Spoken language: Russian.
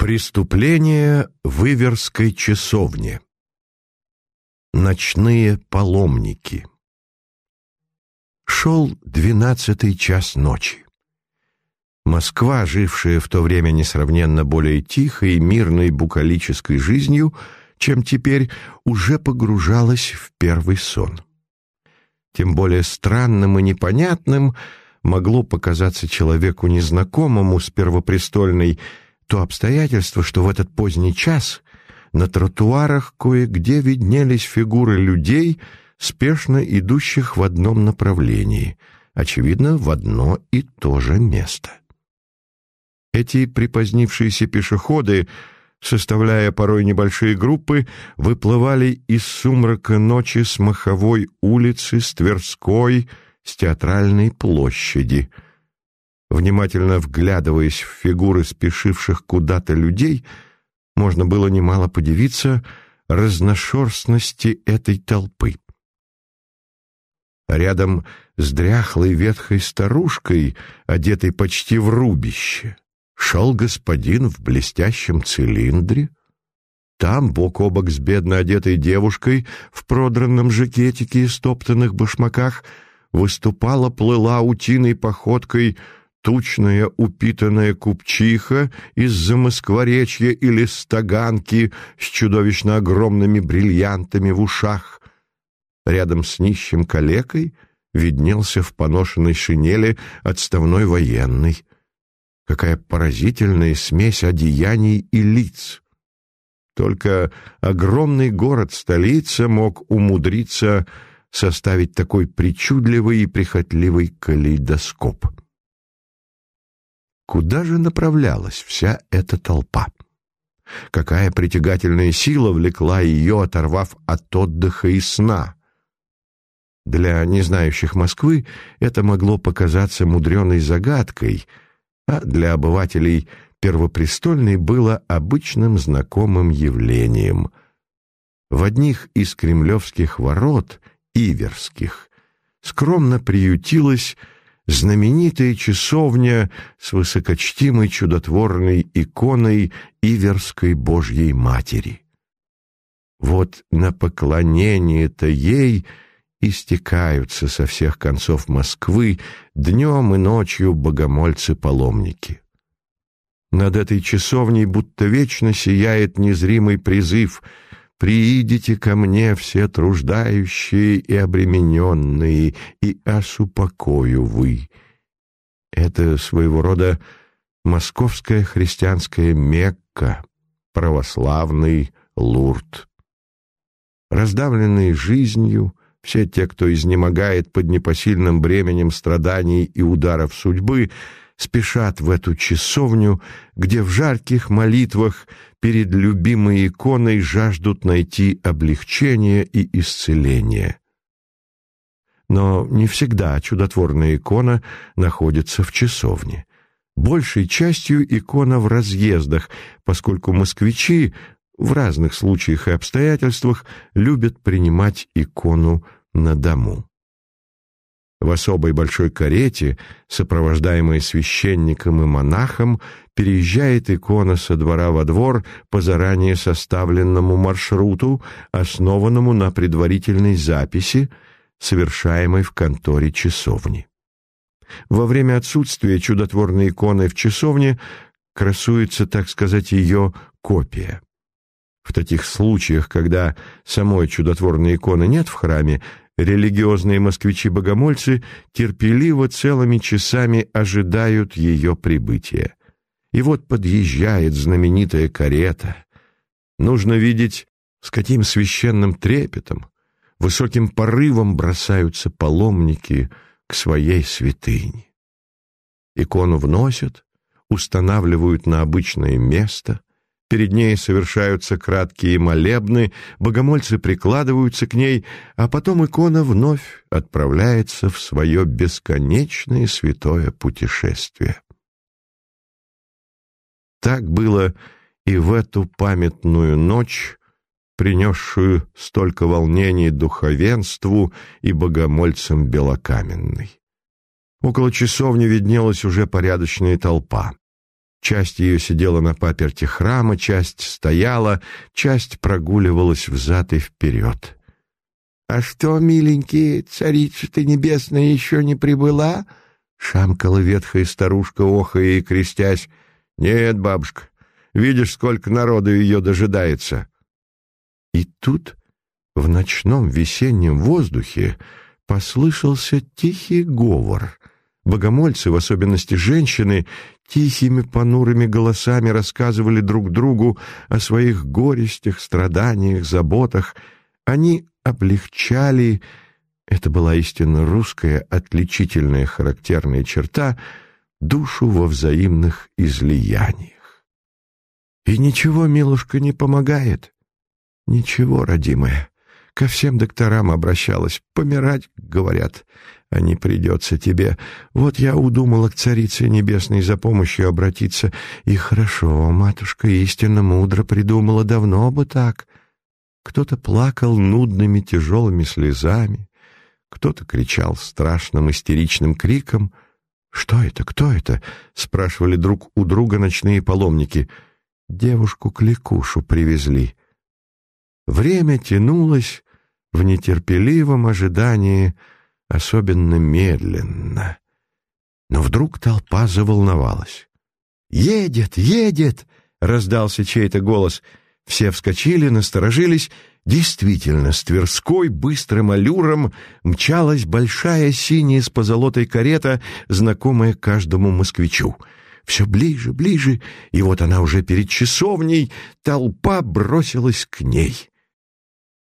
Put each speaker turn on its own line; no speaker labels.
Преступление в Иверской часовне. Ночные паломники. Шел двенадцатый час ночи. Москва, жившая в то время несравненно более тихой и мирной букалической жизнью, чем теперь, уже погружалась в первый сон. Тем более странным и непонятным могло показаться человеку незнакомому с первопрестольной то обстоятельство, что в этот поздний час на тротуарах кое-где виднелись фигуры людей, спешно идущих в одном направлении, очевидно, в одно и то же место. Эти припозднившиеся пешеходы, составляя порой небольшие группы, выплывали из сумрака ночи с Маховой улицы, с Тверской, с Театральной площади — Внимательно вглядываясь в фигуры спешивших куда-то людей, можно было немало подивиться разношерстности этой толпы. Рядом с дряхлой ветхой старушкой, одетой почти в рубище, шел господин в блестящем цилиндре. Там, бок о бок с бедно одетой девушкой в продранном жакетике и стоптанных башмаках, выступала-плыла утиной походкой — тучная упитанная купчиха из-за Москворечья или Стаганки с чудовищно огромными бриллиантами в ушах. Рядом с нищим калекой виднелся в поношенной шинели отставной военный. Какая поразительная смесь одеяний и лиц! Только огромный город-столица мог умудриться составить такой причудливый и прихотливый калейдоскоп. Куда же направлялась вся эта толпа? Какая притягательная сила влекла ее, оторвав от отдыха и сна? Для незнающих Москвы это могло показаться мудреной загадкой, а для обывателей первопрестольной было обычным знакомым явлением. В одних из кремлевских ворот, Иверских, скромно приютилась знаменитая часовня с высокочтимой чудотворной иконой Иверской Божьей Матери. Вот на поклонение-то ей истекаются со всех концов Москвы днем и ночью богомольцы-паломники. Над этой часовней будто вечно сияет незримый призыв — Приидите ко мне все труждающие и обремененные, и осупокою вы. Это своего рода московская христианская Мекка, православный Лурд. Раздавленные жизнью, все те, кто изнемогает под непосильным бременем страданий и ударов судьбы, спешат в эту часовню, где в жарких молитвах перед любимой иконой жаждут найти облегчение и исцеление. Но не всегда чудотворная икона находится в часовне. Большей частью икона в разъездах, поскольку москвичи в разных случаях и обстоятельствах любят принимать икону на дому. В особой большой карете, сопровождаемой священником и монахом, переезжает икона со двора во двор по заранее составленному маршруту, основанному на предварительной записи, совершаемой в конторе часовни. Во время отсутствия чудотворной иконы в часовне красуется, так сказать, ее копия. В таких случаях, когда самой чудотворной иконы нет в храме, Религиозные москвичи-богомольцы терпеливо целыми часами ожидают ее прибытия. И вот подъезжает знаменитая карета. Нужно видеть, с каким священным трепетом, высоким порывом бросаются паломники к своей святыне. Икону вносят, устанавливают на обычное место, Перед ней совершаются краткие молебны, богомольцы прикладываются к ней, а потом икона вновь отправляется в свое бесконечное святое путешествие. Так было и в эту памятную ночь, принесшую столько волнений духовенству и богомольцам Белокаменной. Около часовни виднелась уже порядочная толпа. Часть ее сидела на паперте храма, часть стояла, часть прогуливалась взад и вперед. «А что, миленький, царица-то небесная еще не прибыла?» — шамкала ветхая старушка, охая и крестясь. «Нет, бабушка, видишь, сколько народу ее дожидается». И тут, в ночном весеннем воздухе, послышался тихий говор. Богомольцы, в особенности женщины, тихими понурыми голосами рассказывали друг другу о своих горестях, страданиях, заботах. Они облегчали, это была истинно русская отличительная характерная черта, душу во взаимных излияниях. И ничего, милушка, не помогает. Ничего, родимая. Ко всем докторам обращалась. Помирать, говорят, а не придется тебе. Вот я удумала к Царице Небесной за помощью обратиться. И хорошо, матушка истинно мудро придумала, давно бы так. Кто-то плакал нудными тяжелыми слезами, кто-то кричал страшным истеричным криком. «Что это? Кто это?» — спрашивали друг у друга ночные паломники. Девушку-кликушу привезли. Время тянулось в нетерпеливом ожидании, особенно медленно. Но вдруг толпа заволновалась. «Едет! Едет!» — раздался чей-то голос — все вскочили, насторожились. Действительно, с Тверской быстрым аллюром мчалась большая синяя с позолотой карета, знакомая каждому москвичу. Все ближе, ближе, и вот она уже перед часовней, толпа бросилась к ней.